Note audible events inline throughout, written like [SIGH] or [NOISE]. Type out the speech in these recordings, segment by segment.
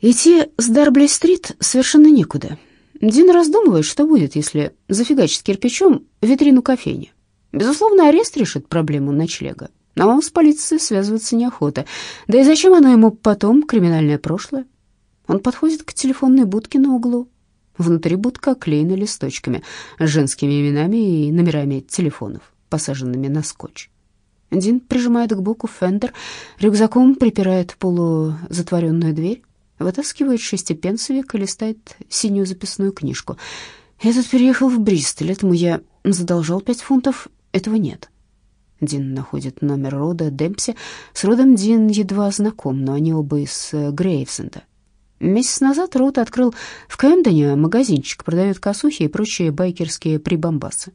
Идти с Дарбли-стрит совершенно некуда. Дин раздумывает, что будет, если зафигачить кирпичом витрину кофейни. Безусловно, арест решит проблему ночлега. Но с полицией связываться неохота. Да и зачем оно ему потом, криминальное прошлое? Он подходит к телефонной будке на углу. Внутри будка оклеена листочками с женскими именами и номерами телефонов, посаженными на скотч. Дин прижимает к боку фендер, рюкзаком припирает полузатворенную дверь, вытаскивает шестипенсовик и листает синюю записную книжку. «Я тут переехал в Бристоль, этому я задолжал пять фунтов, этого нет». Дин находит номер рода Демпси. С родом Дин едва знаком, но они оба из э, Грейвсенда. Месяц назад Рот открыл в Кэмдоне магазинчик, продает косухи и прочие байкерские прибамбасы.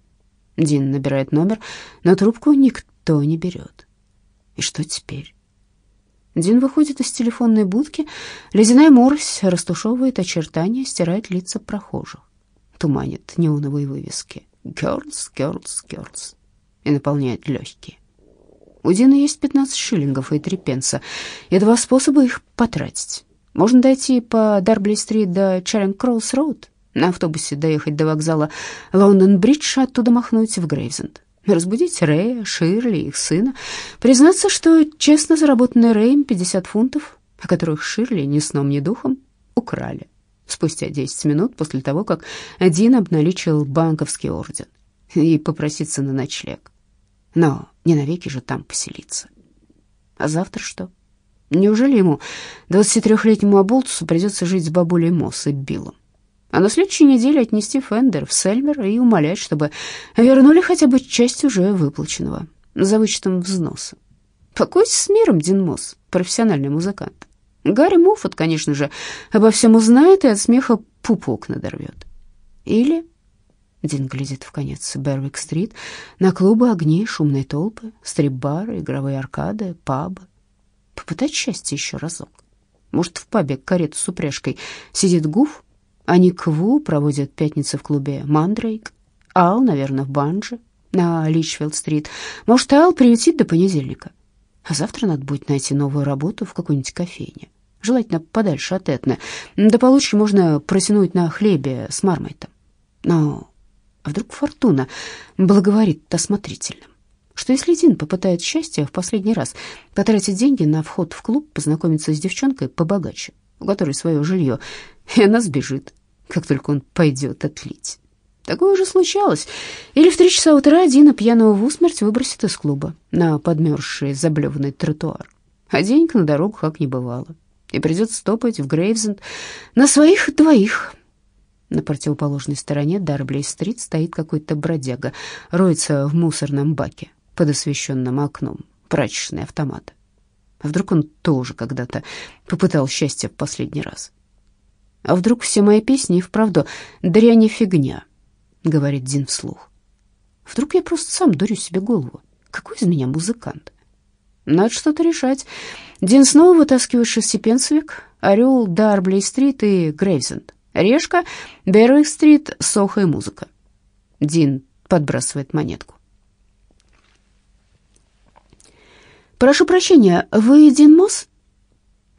Дин набирает номер, но трубку никто не берет. И что теперь? Дин выходит из телефонной будки, ледяная морось растушевывает очертания, стирает лица прохожих, туманит неоновые вывески «Girls, girls, girls» и наполняет легкие. У Дины есть 15 шиллингов и 3 пенса, и два способа их потратить. Можно дойти по Дарбли-стрит до Чаринг-Кросс-роуд, на автобусе доехать до вокзала Лондон-Бридж, оттуда махнуть в Грейвзенд. Разбудить Рэя, Ширли, их сына. Признаться, что честно заработанный Рэем 50 фунтов, о которых Ширли ни сном, ни духом, украли. Спустя 10 минут после того, как Дин обналичил банковский орден и попроситься на ночлег. Но не навеки же там поселиться. А завтра что? Неужели ему, 23-летнему оболтусу, придется жить с бабулей Мосс и Биллом? А на следующей неделе отнести Фендер в Сельмер и умолять, чтобы вернули хотя бы часть уже выплаченного за вычетом взноса. Покойся с миром, Дин Мосс, профессиональный музыкант. Гарри Муффет, конечно же, обо всем узнает и от смеха пупок надорвет. Или Дин глядит в конец Бервик-стрит, на клубы, огни, шумные толпы, стрип-бары, игровые аркады, пабы. Попытать счастье еще разок. Может, в пабе карету с упряжкой сидит Гуф, а Ник Ву проводит пятницы в клубе Мандрейк, Ал, наверное, в Банже на Личфилд-стрит. Может, Ал приютит до понедельника. А завтра надо будет найти новую работу в какой-нибудь кофейне. Желательно подальше от Этны. До получки можно протянуть на хлебе с мармайтом. Но вдруг фортуна благоворит осмотрительным? Что если Дин попытает счастья в последний раз, потратить деньги на вход в клуб, познакомиться с девчонкой побогаче, у которой свое жилье, и она сбежит, как только он пойдет отлить? Такое уже случалось. Или в три часа утра Дина пьяного в усмерть выбросит из клуба на подмерзший заблеванный тротуар. А денег на дорогу как не бывало. И придется стопать в Грейвзенд на своих двоих, на противоположной стороне Дарблей-стрит стоит какой-то бродяга, роется в мусорном баке под освещенным окном прачечный автомат. А вдруг он тоже когда-то попытал счастье в последний раз? А вдруг все мои песни и вправду дрянь и фигня, говорит Дин вслух. Вдруг я просто сам дурю себе голову. Какой из меня музыкант? Надо что-то решать. Дин снова вытаскивает шестипенсовик, орел Дарблей-стрит и Грейвзенд. Решка, Бервик-стрит, Сохо и музыка. Дин подбрасывает монетку. «Прошу прощения, вы Дин Мосс?»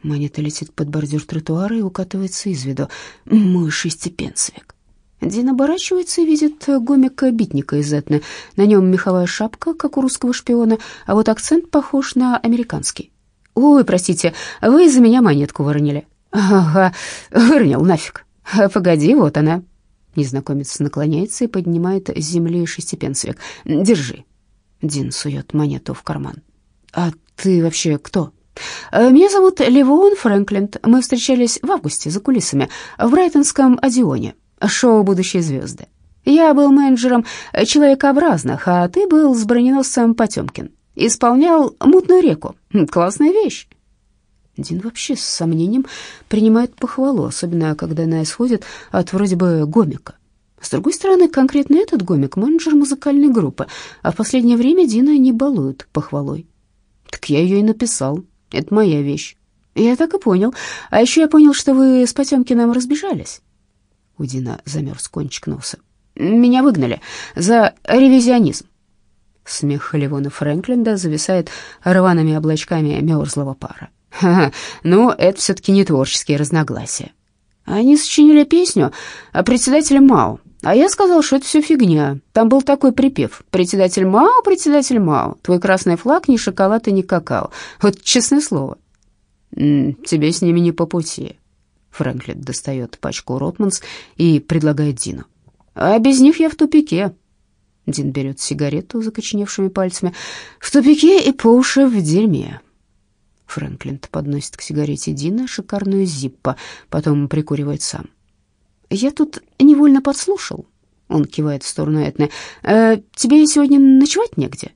Монета летит под бордюр тротуара и укатывается из виду. «Мой шестипенсовик». Дин оборачивается и видит гомика-битника из Этны. На нем меховая шапка, как у русского шпиона, а вот акцент похож на американский. «Ой, простите, вы из-за меня монетку выронили». «Ага, выронил нафиг». «Погоди, вот она». Незнакомец наклоняется и поднимает с земли шестипенсовик. «Держи». Дин сует монету в карман. «А ты вообще кто?» «Э, «Меня зовут Левон Фрэнкленд. Мы встречались в августе за кулисами в Брайтонском Одионе, шоу «Будущие звезды». Я был менеджером человекообразных, а ты был с броненосцем Потемкин. Исполнял «Мутную реку». Классная вещь. Дин вообще с сомнением принимает похвалу, особенно когда она исходит от вроде бы гомика. С другой стороны, конкретно этот гомик — менеджер музыкальной группы, а в последнее время Дина не балует похвалой. Так я ее и написал. Это моя вещь. Я так и понял. А еще я понял, что вы с Потемкиным разбежались. У Дина замерз кончик носа. Меня выгнали за ревизионизм. Смех Ливона Фрэнкленда зависает рваными облачками мерзлого пара. Ха-ха, ну, это все-таки не творческие разногласия. Они сочинили песню о председателе Мао, а я сказал, что это все фигня. Там был такой припев. «Председатель Мао, председатель Мао, твой красный флаг ни шоколад и ни какао». Вот честное слово. «Тебе с ними не по пути». Фрэнклин достает пачку Ротманс и предлагает Дину. «А без них я в тупике». Дин берет сигарету закоченевшими пальцами. «В тупике и по уши в дерьме». Фрэнклин подносит к сигарете Дина шикарную зиппо, потом прикуривает сам. «Я тут невольно подслушал», — он кивает в сторону Этны. «Э, «Тебе сегодня ночевать негде?»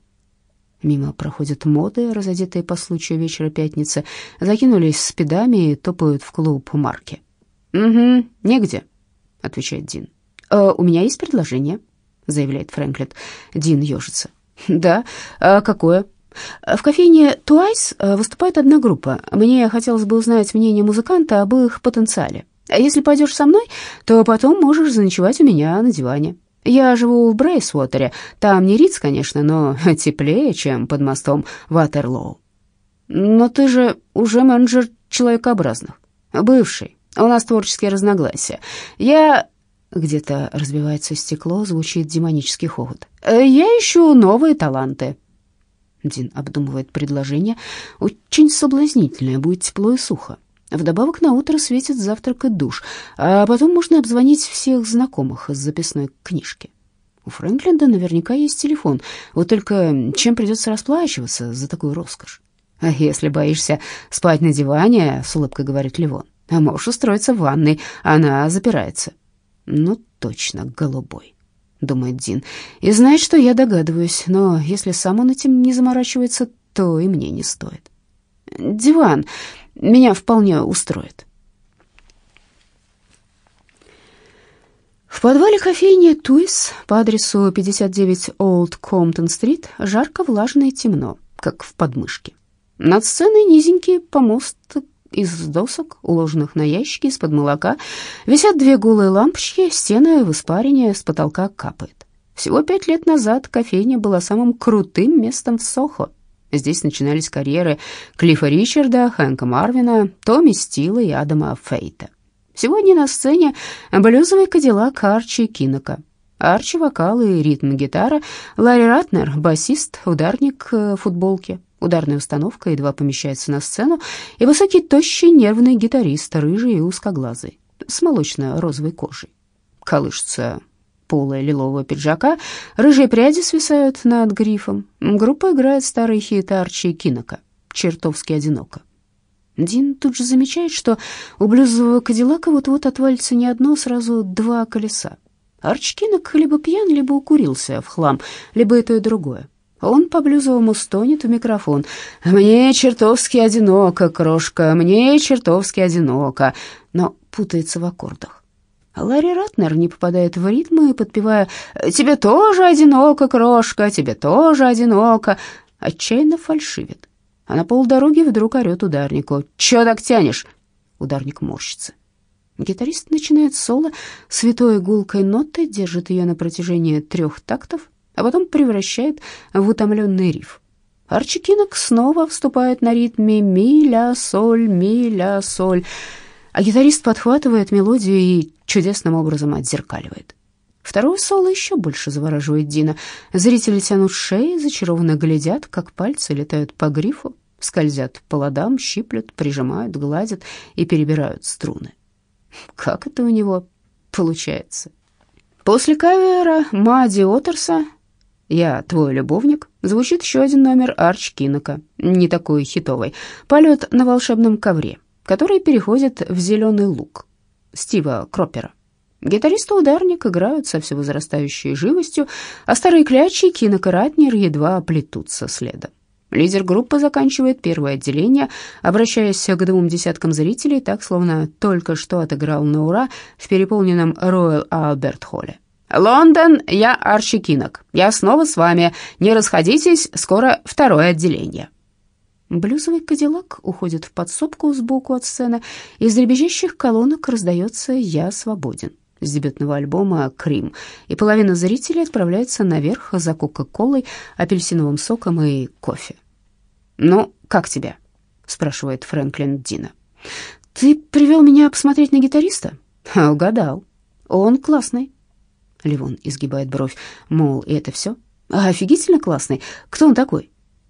Мимо проходят моды, разодетые по случаю вечера пятницы, закинулись спидами и топают в клуб Марки. «Угу, негде», — отвечает Дин. «Э, «У меня есть предложение», — заявляет Фрэнклин. Дин ежится. «Да? А какое?» В кофейне «Туайс» выступает одна группа. Мне хотелось бы узнать мнение музыканта об их потенциале. А если пойдешь со мной, то потом можешь заночевать у меня на диване. Я живу в Брейсвотере. Там не Риц, конечно, но [LAUGHS] теплее, чем под мостом Ватерлоу. Но ты же уже менеджер человекообразных. Бывший. У нас творческие разногласия. Я... Где-то разбивается стекло, звучит демонический хохот. Я ищу новые таланты. Дин обдумывает предложение. Очень соблазнительное, будет тепло и сухо. Вдобавок на утро светит завтрак и душ, а потом можно обзвонить всех знакомых из записной книжки. У Фрэнклинда наверняка есть телефон, вот только чем придется расплачиваться за такую роскошь? А если боишься спать на диване, с улыбкой говорит Ливон, а можешь устроиться в ванной, она запирается. Ну, точно, голубой, думает Дин, и знает, что я догадываюсь, но если сам он этим не заморачивается, то и мне не стоит. Диван меня вполне устроит. В подвале кофейни «Туис» по адресу 59 Олд Комптон-стрит жарко, влажно и темно, как в подмышке. Над сценой низенький помост из досок, уложенных на ящики из-под молока, висят две голые лампочки, стены в испарине с потолка капает. Всего пять лет назад кофейня была самым крутым местом в Сохо. Здесь начинались карьеры Клиффа Ричарда, Хэнка Марвина, Томми Стила и Адама Фейта. Сегодня на сцене блюзовый кадиллак Арчи Кинока. Арчи — вокал и ритм-гитара, Ларри Ратнер — басист, ударник э, футболки. Ударная установка едва помещается на сцену, и высокий, тощий, нервный гитарист, рыжий и узкоглазый, с молочно-розовой кожей. Колышется полая лилового пиджака, рыжие пряди свисают над грифом. Группа играет старый хит Арчи Кинока «Чертовски одиноко». Дин тут же замечает, что у блюзового кадиллака вот-вот отвалится не одно, сразу два колеса. Арчи Кинок либо пьян, либо укурился в хлам, либо и то, и другое. Он по-блюзовому стонет в микрофон. «Мне чертовски одиноко, крошка, мне чертовски одиноко», но путается в аккордах. Ларри Ратнер не попадает в ритм и, подпевая «Тебе тоже одиноко, крошка, тебе тоже одиноко», отчаянно фальшивит. А на полдороги вдруг орет ударнику «Чё так тянешь?» Ударник морщится. Гитарист начинает соло, святой гулкой ноты, держит ее на протяжении трех тактов, а потом превращает в утомленный риф. Арчи Кинок снова вступает на ритме ми-ля-соль, ми-ля-соль а гитарист подхватывает мелодию и чудесным образом отзеркаливает. Второе соло еще больше завораживает Дина. Зрители тянут шеи, зачарованно глядят, как пальцы летают по грифу, скользят по ладам, щиплют, прижимают, гладят и перебирают струны. Как это у него получается? После кавера Мади Отерса «Я твой любовник» звучит еще один номер Арч Кинока, не такой хитовый, «Полет на волшебном ковре» который переходит в «Зеленый лук» Стива Кроппера. Гитарист и ударник играют со все возрастающей живостью, а старые клячи Кинок и Ратнер едва плетутся следом. Лидер группы заканчивает первое отделение, обращаясь к двум десяткам зрителей, так словно только что отыграл на ура в переполненном Роyal Albert Холле. «Лондон, я Арчи Кинок. Я снова с вами. Не расходитесь, скоро второе отделение». Блюзовый кадиллак уходит в подсобку сбоку от сцены, из дребезжащих колонок раздается «Я свободен» с дебютного альбома «Крим», и половина зрителей отправляется наверх за кока-колой, апельсиновым соком и кофе. «Ну, как тебе?» спрашивает Фрэнклин Дина. «Ты привел меня посмотреть на гитариста?» «Угадал. Он классный». Ливон изгибает бровь, мол, и это все? «Офигительно классный. Кто он такой?»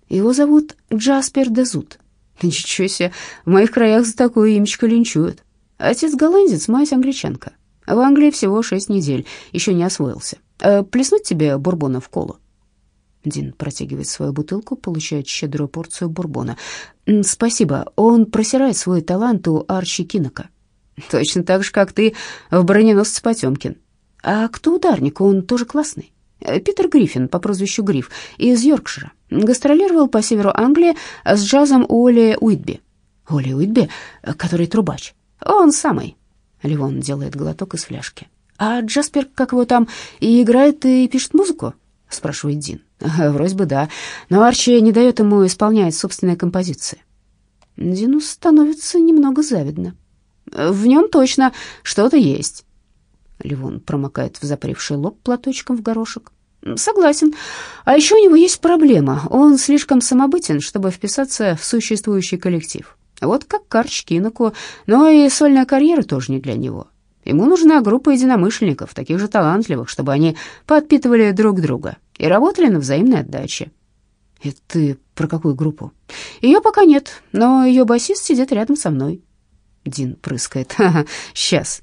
«Его зовут Джаспер Дезут». [LAUGHS] «Ничего себе, в моих краях за такое имечко линчуют. Отец голландец, мать англичанка. В Англии всего шесть недель, еще не освоился. Э, плеснуть тебе бурбона в колу?» Дин протягивает свою бутылку, получает щедрую порцию бурбона. «Спасибо, он просирает свой талант у Арчи Кинока». «Точно так же, как ты в броненосце Потемкин». «А кто ударник? Он тоже классный». Э, Питер Гриффин по прозвищу Гриф из Йоркшира. Гастролировал по северу Англии с джазом Оли Уитби. Оли Уитби, э, который трубач. Он самый. Ливон делает глоток из фляжки. А Джаспер, как его там, и играет, и пишет музыку? спрашивает Дин. [LAUGHS] Вроде бы да, но Арчи не дает ему исполнять собственные композиции. Дину становится немного завидно. В нем точно что-то есть. Ливон промокает в запревший лоб платочком в горошек. Согласен. А еще у него есть проблема. Он слишком самобытен, чтобы вписаться в существующий коллектив. Вот как Карч Киноку, но и сольная карьера тоже не для него. Ему нужна группа единомышленников, таких же талантливых, чтобы они подпитывали друг друга и работали на взаимной отдаче. Это ты про какую группу? Ее пока нет, но ее басист сидит рядом со мной. Дин прыскает. [LAUGHS] Ха-ха, сейчас.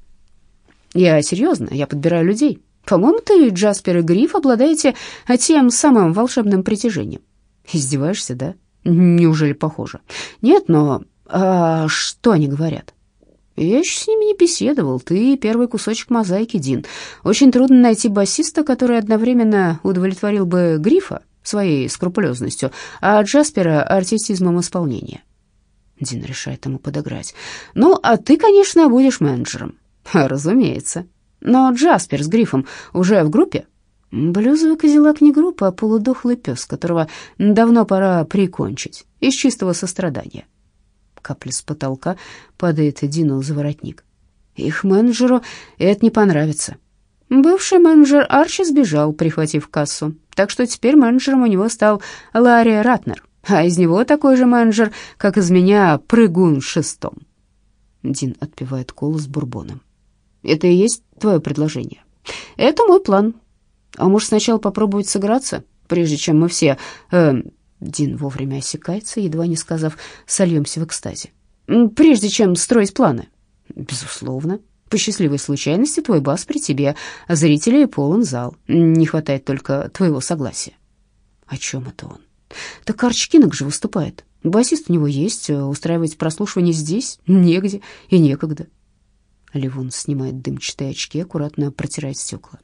Я серьезно, я подбираю людей. По-моему, ты, Джаспер и Гриф, обладаете тем самым волшебным притяжением. Издеваешься, да? Неужели похоже? Нет, но а что они говорят? Я еще с ними не беседовал. Ты первый кусочек мозаики, Дин. Очень трудно найти басиста, который одновременно удовлетворил бы Грифа своей скрупулезностью, а Джаспера артистизмом исполнения. Дин решает ему подыграть. Ну, а ты, конечно, будешь менеджером. [LAUGHS] Разумеется. Но Джаспер с Грифом уже в группе? Блюзовый козелак не группа, а полудохлый пес, которого давно пора прикончить, из чистого сострадания капля с потолка падает Дину за воротник. Их менеджеру это не понравится. Бывший менеджер Арчи сбежал, прихватив кассу, так что теперь менеджером у него стал Ларри Ратнер, а из него такой же менеджер, как из меня, прыгун шестом. Дин отпивает колу с бурбоном. «Это и есть твое предложение?» «Это мой план. А может, сначала попробовать сыграться, прежде чем мы все э, Дин вовремя осекается, едва не сказав «сольемся в экстазе». «Прежде чем строить планы». «Безусловно. По счастливой случайности твой бас при тебе, а зрителей полон зал. Не хватает только твоего согласия». «О чем это он?» «Так Арчкинок же выступает. Басист у него есть, а устраивать прослушивание здесь негде и некогда». Ливон снимает дымчатые очки, аккуратно протирает стекла.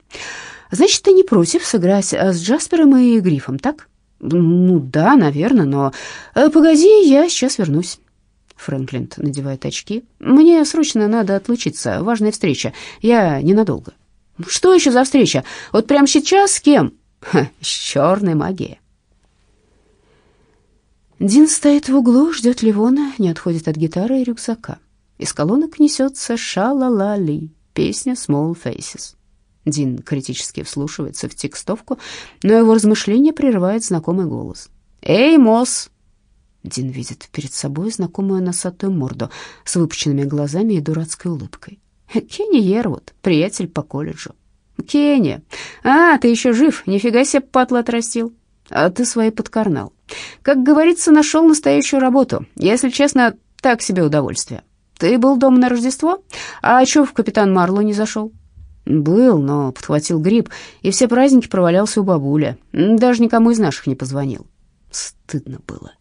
«Значит, ты не против сыграть с Джаспером и Грифом, так?» «Ну да, наверное, но... Э, погоди, я сейчас вернусь». Фрэнклин надевает очки. «Мне срочно надо отлучиться, важная встреча. Я ненадолго». «Что еще за встреча? Вот прямо сейчас с кем?» Ха, «С черной магией». Дин стоит в углу, ждет Ливона, не отходит от гитары и рюкзака. Из колонок несется «Ша-ла-ла-ли», песня «Small Faces». Дин критически вслушивается в текстовку, но его размышления прерывает знакомый голос. «Эй, Мосс!» Дин видит перед собой знакомую носатую морду с выпученными глазами и дурацкой улыбкой. «Кенни Ервуд, приятель по колледжу». «Кенни! А, ты еще жив! Нифига себе патлы отрастил!» «А ты свои подкарнал. Как говорится, нашел настоящую работу. Если честно, так себе удовольствие. Ты был дома на Рождество? А чё в Капитан Марло не зашел?» «Был, но подхватил грипп, и все праздники провалялся у бабуля. Даже никому из наших не позвонил. Стыдно было.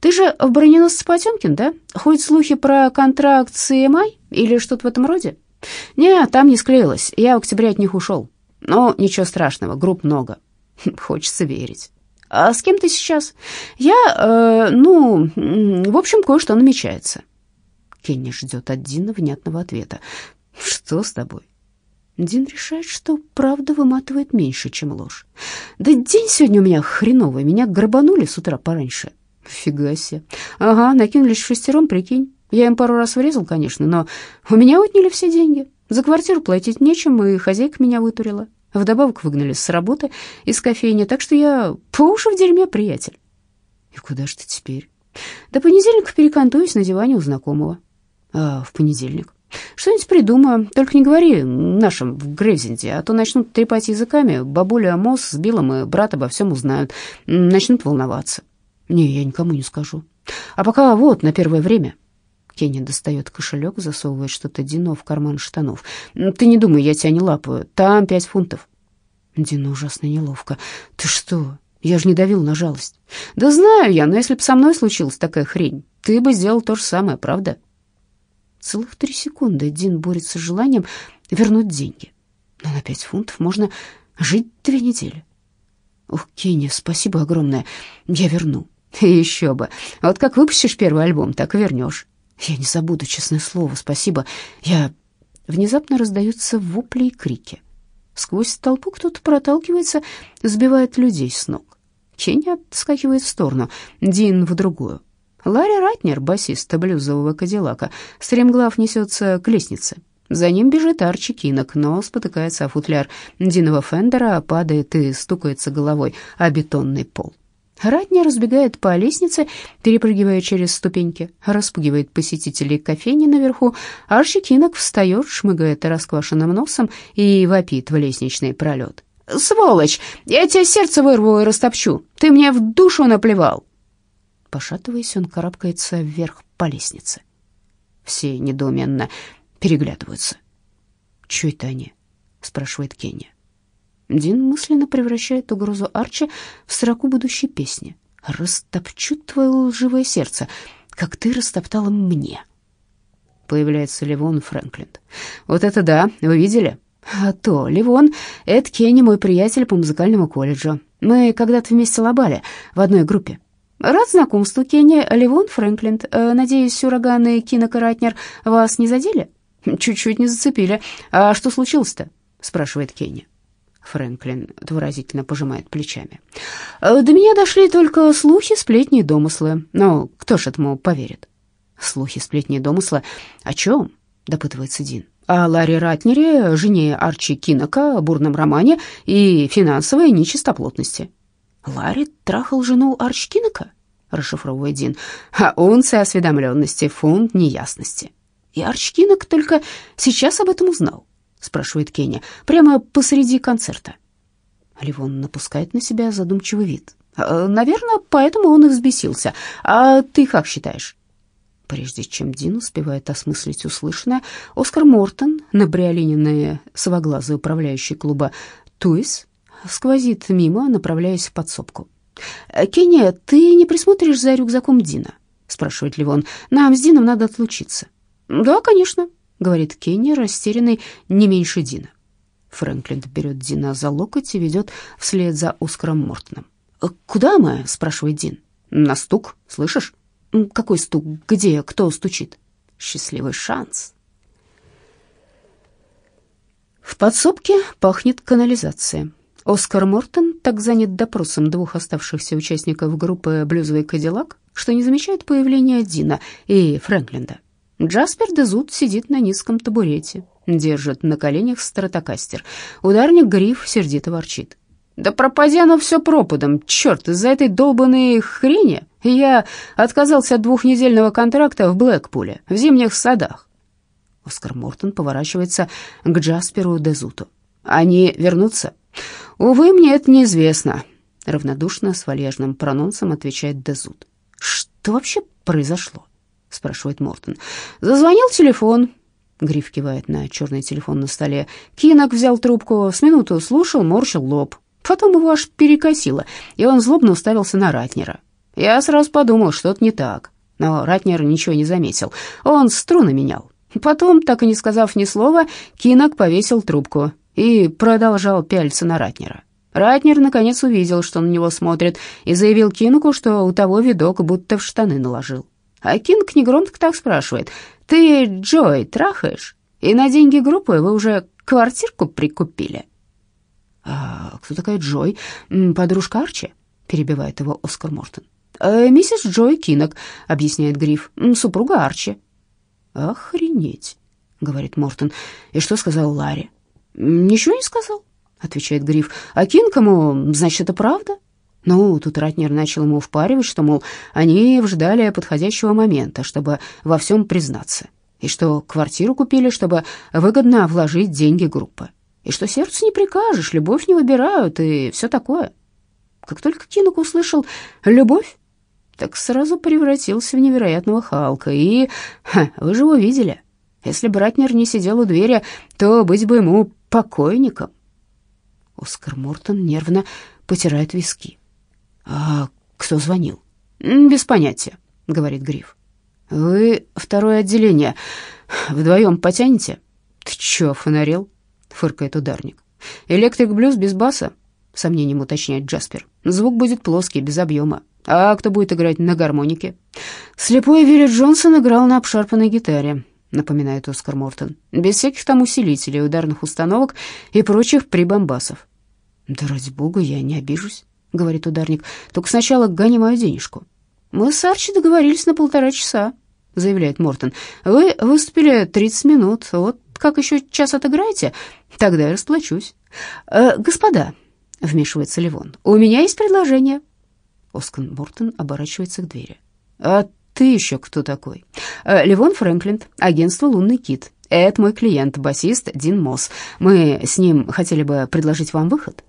Ты же в броненосце Потемкин, да? Ходят слухи про контракт с EMI или что-то в этом роде? Не, там не склеилось. Я в октябре от них ушел. Но ничего страшного, групп много. [LAUGHS] Хочется верить. А с кем ты сейчас? Я, э, ну, в общем, кое-что намечается. Кенни ждет от Дина внятного ответа. Что с тобой? Дин решает, что правда выматывает меньше, чем ложь. Да день сегодня у меня хреновый, меня грабанули с утра пораньше. Фига себе. Ага, накинулись шестером, прикинь. Я им пару раз врезал, конечно, но у меня отняли все деньги. За квартиру платить нечем, и хозяйка меня вытурила. Вдобавок выгнали с работы из кофейни, так что я по уши в дерьме, приятель. И куда же ты теперь? До понедельника перекантуюсь на диване у знакомого. А в понедельник? Что-нибудь придумаю, только не говори нашим в Грейзенде, а то начнут трепать языками, бабуля Мосс с Биллом и брат обо всем узнают, начнут волноваться. Не, я никому не скажу. А пока вот, на первое время. Кенни достает кошелек, засовывает что-то Дину в карман штанов. Ты не думай, я тебя не лапаю, там пять фунтов. Дина ужасно неловко. Ты что? Я же не давил на жалость. Да знаю я, но если бы со мной случилась такая хрень, ты бы сделал то же самое, правда? Целых три секунды Дин борется с желанием вернуть деньги. Но на пять фунтов можно жить две недели. Ох, Кенни, спасибо огромное. Я верну. [LAUGHS] Еще бы. Вот как выпустишь первый альбом, так и вернешь. Я не забуду, честное слово, спасибо. Я... Внезапно раздаются вопли и крики. Сквозь толпу кто-то проталкивается, сбивает людей с ног. Кенни отскакивает в сторону, Дин в другую. Ларри Ратнер, басист блюзового кадиллака, стремглав несется к лестнице. За ним бежит Арчи Кинок, но спотыкается о футляр Динова Фендера, падает и стукается головой о бетонный пол. Ратнер разбегает по лестнице, перепрыгивая через ступеньки, распугивает посетителей кофейни наверху. Арчи Кинок встает, шмыгает расквашенным носом и вопит в лестничный пролет. «Сволочь! Я тебе сердце вырву и растопчу! Ты мне в душу наплевал!» Пошатываясь, он карабкается вверх по лестнице. Все недоуменно переглядываются. «Чё это они?» — спрашивает Кенни. Дин мысленно превращает угрозу Арчи в строку будущей песни. «Растопчу твое лживое сердце, как ты растоптала мне». Появляется Ливон Фрэнклин. «Вот это да, вы видели?» «А то, Ливон, это Кенни, мой приятель по музыкальному колледжу. Мы когда-то вместе лобали в одной группе. Рад знакомству, Кенни. Ливон Фрэнклинд. Э, надеюсь, ураганы Кинок и Ратнер вас не задели? Чуть-чуть не зацепили. А что случилось-то? спрашивает Кенни. Фрэнклин выразительно пожимает плечами. «Э, до меня дошли только слухи, сплетни и домыслы. Но кто ж этому поверит? Слухи, сплетни и домыслы? О чем? допытывается Дин. О Ларри Ратнере, жене Арчи Кинока, бурном романе и финансовой нечистоплотности. Ларри трахал жену Арчкинака, расшифровывает Дин, а унция осведомленности, фунт неясности. И Арчкинок только сейчас об этом узнал, спрашивает Кенни, прямо посреди концерта. Ливон напускает на себя задумчивый вид. «Э, наверное, поэтому он и взбесился. А ты как считаешь? Прежде чем Дин успевает осмыслить услышанное, Оскар Мортон, набриолиненный совоглазый управляющий клуба «Туис», сквозит мимо, направляясь в подсобку. «Кенни, ты не присмотришь за рюкзаком Дина?» — спрашивает Ливон. «Нам с Дином надо отлучиться». «Да, конечно», — говорит Кенни, растерянный не меньше Дина. Фрэнклин берет Дина за локоть и ведет вслед за Оскаром Мортоном. «Куда мы?» — спрашивает Дин. «На стук, слышишь?» «Какой стук? Где? Кто стучит?» «Счастливый шанс». В подсобке пахнет канализацией. Оскар Мортон так занят допросом двух оставшихся участников группы «Блюзовый Кадиллак», что не замечает появления Дина и Фрэнкленда. Джаспер Дезут сидит на низком табурете, держит на коленях стратокастер. Ударник Гриф сердито ворчит. «Да пропади оно все пропадом, черт, из-за этой долбанной хрени я отказался от двухнедельного контракта в Блэкпуле, в зимних садах». Оскар Мортон поворачивается к Джасперу Дезуту. «Они вернутся?» «Увы, мне это неизвестно», — равнодушно с вальяжным прононсом отвечает Дезут. «Что вообще произошло?» — спрашивает Мортон. «Зазвонил телефон». Гриф кивает на черный телефон на столе. Кинок взял трубку, с минуту слушал, морщил лоб. Потом его аж перекосило, и он злобно уставился на Ратнера. Я сразу подумал, что-то не так. Но Ратнер ничего не заметил. Он струны менял. Потом, так и не сказав ни слова, Кинок повесил трубку и продолжал пялиться на Ратнера. Ратнер наконец увидел, что на него смотрит, и заявил Кингу, что у того видок будто в штаны наложил. А Кинг негромко так спрашивает, «Ты Джой трахаешь? И на деньги группы вы уже квартирку прикупили?» «А кто такая Джой? Подружка Арчи?» — перебивает его Оскар Мортон. «Э, «Миссис Джой Кинок», — объясняет Гриф, — «супруга Арчи». «Охренеть», — говорит Мортон. «И что сказал Ларри?» «Ничего не сказал», — отвечает Гриф. «А Кинкому, значит, это правда?» Ну, тут Ратнер начал ему впаривать, что, мол, они ждали подходящего момента, чтобы во всем признаться, и что квартиру купили, чтобы выгодно вложить деньги группы, и что сердцу не прикажешь, любовь не выбирают и все такое. Как только Кинок услышал «любовь», так сразу превратился в невероятного Халка, и... Ха, вы же его видели. Если Братнер не сидел у двери, то быть бы ему покойником. Оскар Мортон нервно потирает виски. «А кто звонил?» «Без понятия», — говорит Гриф. «Вы второе отделение вдвоем потянете?» «Ты чё, фонарел?» — фыркает ударник. «Электрик блюз без баса?» — сомнением уточняет Джаспер. «Звук будет плоский, без объема. А кто будет играть на гармонике?» «Слепой Вилли Джонсон играл на обшарпанной гитаре», — напоминает Оскар Мортон. «Без всяких там усилителей, ударных установок и прочих прибамбасов». «Да ради бога, я не обижусь», — говорит ударник. «Только сначала гони мою денежку». «Мы с Арчи договорились на полтора часа», — заявляет Мортон. «Вы выступили 30 минут. Вот как еще час отыграете, тогда я расплачусь». «Э, «Господа», — вмешивается Ливон, — «у меня есть предложение». Оскар Мортон оборачивается к двери. «А ты еще кто такой?» «Э, «Ливон Фрэнклин, агентство «Лунный кит». Это мой клиент, басист Дин Мосс. Мы с ним хотели бы предложить вам выход».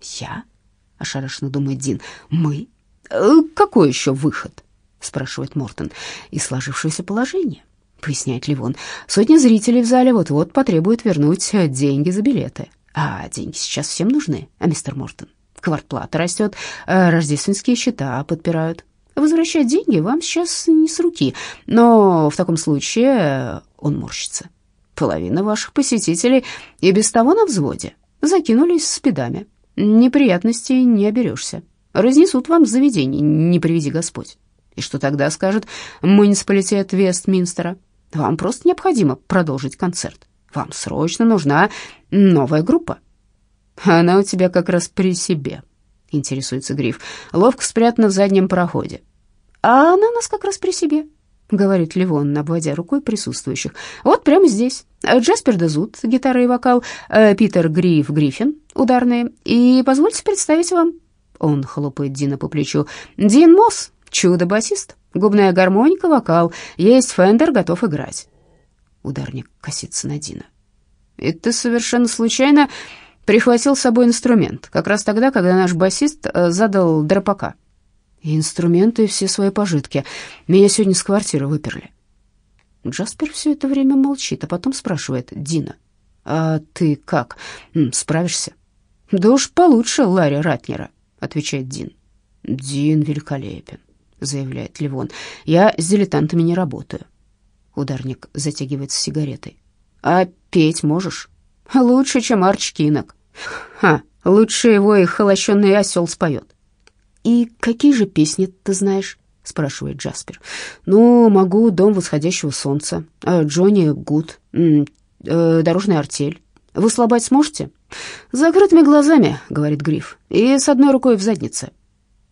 «Я?» — ошарашенно думает Дин. «Мы? Э, какой еще выход?» — спрашивает Мортон. «И сложившееся положение», — поясняет Ливон. «Сотни зрителей в зале вот-вот потребуют вернуть деньги за билеты. А деньги сейчас всем нужны, а мистер Мортон? Квартплата растет, а рождественские счета подпирают. Возвращать деньги вам сейчас не с руки, но в таком случае он морщится. Половина ваших посетителей и без того на взводе закинулись спидами. Неприятностей не оберешься. Разнесут вам заведение, не приведи Господь. И что тогда скажет муниципалитет Вестминстера? Вам просто необходимо продолжить концерт. Вам срочно нужна новая группа. Она у тебя как раз при себе, интересуется Гриф. Ловко спрятана в заднем проходе. А она у нас как раз при себе, говорит Ливон, обводя рукой присутствующих. Вот прямо здесь. Джаспер Дезут, гитара и вокал, э, Питер Гриф Гриффин, ударные. И позвольте представить вам, он хлопает Дина по плечу, Дин Мосс, чудо-басист, губная гармоника, вокал, есть Фендер, готов играть. Ударник косится на Дина. «И совершенно случайно прихватил с собой инструмент, как раз тогда, когда наш басист э, задал дропака. И инструменты, и все свои пожитки. Меня сегодня с квартиры выперли». Джаспер все это время молчит, а потом спрашивает Дина. «А ты как, справишься?» «Да уж получше Ларри Ратнера», — отвечает Дин. «Дин великолепен», — заявляет Ливон. «Я с дилетантами не работаю». Ударник затягивается сигаретой. «А петь можешь?» «Лучше, чем Арч Кинок». «Ха, лучше его и холощенный осел споет». «И какие же песни ты знаешь?» — спрашивает Джаспер. «Ну, могу «Дом восходящего солнца», а «Джонни Гуд», э, «Дорожная артель». Вы слабать сможете?» «С закрытыми глазами», — говорит Гриф, — «и с одной рукой в заднице».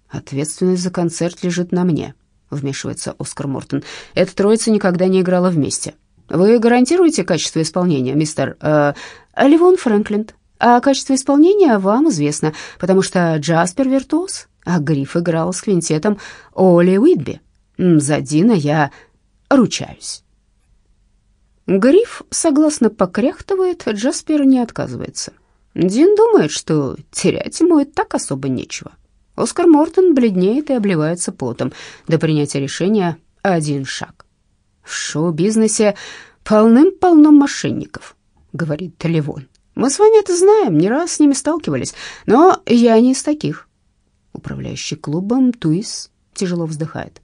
«Ответственность за концерт лежит на мне», — вмешивается Оскар Мортон. «Эта троица никогда не играла вместе. Вы гарантируете качество исполнения, мистер э, Ливон Фрэнклинд? А качество исполнения вам известно, потому что Джаспер виртуоз, а Гриф играл с квинтетом Оли Уитби. За Дина я ручаюсь». Гриф согласно покряхтывает, Джаспер не отказывается. Дин думает, что терять ему и так особо нечего. Оскар Мортон бледнеет и обливается потом. До принятия решения один шаг. В шоу-бизнесе полным-полно мошенников, говорит Ливон. Мы с вами это знаем, не раз с ними сталкивались, но я не из таких. Управляющий клубом Туис тяжело вздыхает.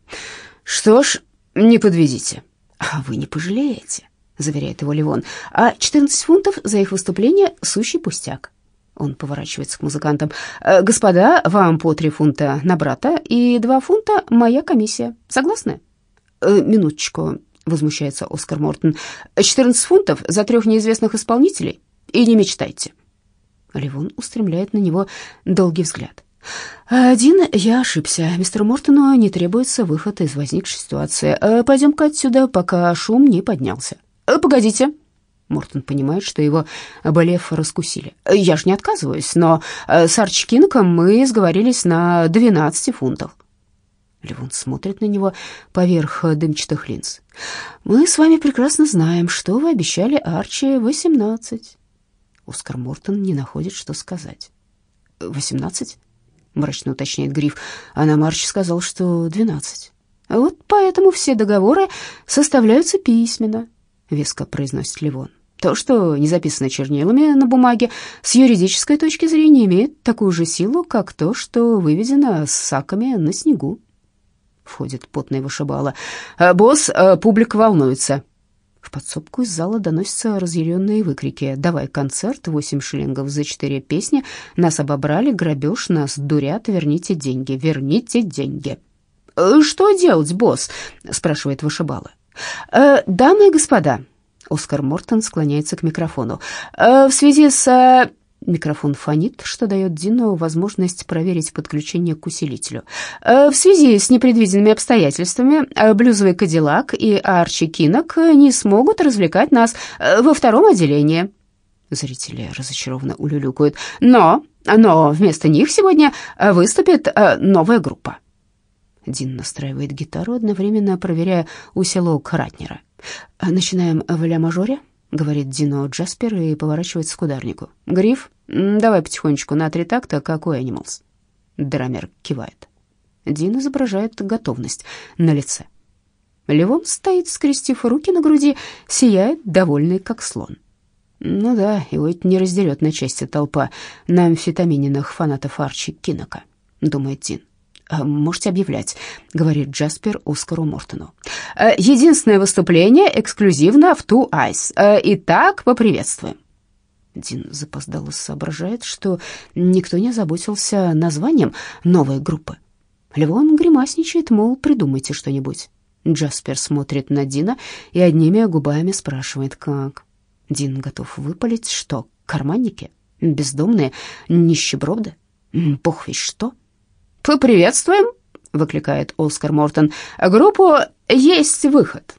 Что ж, не подведите. А вы не пожалеете, заверяет его Ливон. А 14 фунтов за их выступление сущий пустяк. Он поворачивается к музыкантам. «Э, «Господа, вам по три фунта на брата и два фунта моя комиссия. Согласны?» «Э, «Минуточку», — возмущается Оскар Мортон. «14 фунтов за трех неизвестных исполнителей? И не мечтайте». Ливон устремляет на него долгий взгляд. «Один, я ошибся. Мистеру Мортону не требуется выход из возникшей ситуации. Э, пойдем-ка отсюда, пока шум не поднялся». «Погодите», Мортон понимает, что его Болев раскусили. «Я ж не отказываюсь, но с Арчи Кинком мы сговорились на 12 фунтов». Левон смотрит на него поверх дымчатых линз. «Мы с вами прекрасно знаем, что вы обещали Арчи 18». Оскар Мортон не находит, что сказать. «Восемнадцать?» — мрачно уточняет Гриф. А нам Арчи сказал, что двенадцать. «Вот поэтому все договоры составляются письменно», — веско произносит Левон. То, что не записано чернилами на бумаге, с юридической точки зрения имеет такую же силу, как то, что выведено с саками на снегу. Входит потный вышибала. «Э, «Босс, э, публика волнуется». В подсобку из зала доносятся разъяренные выкрики. «Давай концерт, восемь шиллингов за четыре песни, нас обобрали, грабеж, нас дурят, верните деньги, верните деньги». «Э, «Что делать, босс?» — спрашивает вышибала. «Дамы и господа», — Оскар Мортон склоняется к микрофону, «в связи с Микрофон фонит, что дает Дину возможность проверить подключение к усилителю. Э, в связи с непредвиденными обстоятельствами э, блюзовый Кадиллак и Арчи Кинок не смогут развлекать нас э, во втором отделении. Зрители разочарованно улюлюкают. Но, но вместо них сегодня выступит новая группа. Дин настраивает гитару, одновременно проверяя усилок Ратнера. Начинаем в ля-мажоре. — говорит Дино Джаспер и поворачивается к ударнику. «Гриф, давай потихонечку на три такта, какой анималс?» Драмер кивает. Дин изображает готовность на лице. Левон стоит, скрестив руки на груди, сияет, довольный, как слон. Ну да, его это не раздерет на части толпа на амфетаминенных фанатов Арчи Кинока, думает Дин. «Э, «Можете объявлять», — говорит Джаспер Оскару Мортону. «Э, «Единственное выступление эксклюзивно в Ту Айс. Э, итак, поприветствуем». Дин запоздало соображает, что никто не озаботился названием новой группы. Левон гримасничает, мол, придумайте что-нибудь. Джаспер смотрит на Дина и одними губами спрашивает, как. Дин готов выпалить, что карманники, бездомные, нищеброды, бог весь что. «Поприветствуем!» — выкликает Оскар Мортон. «Группу «Есть выход».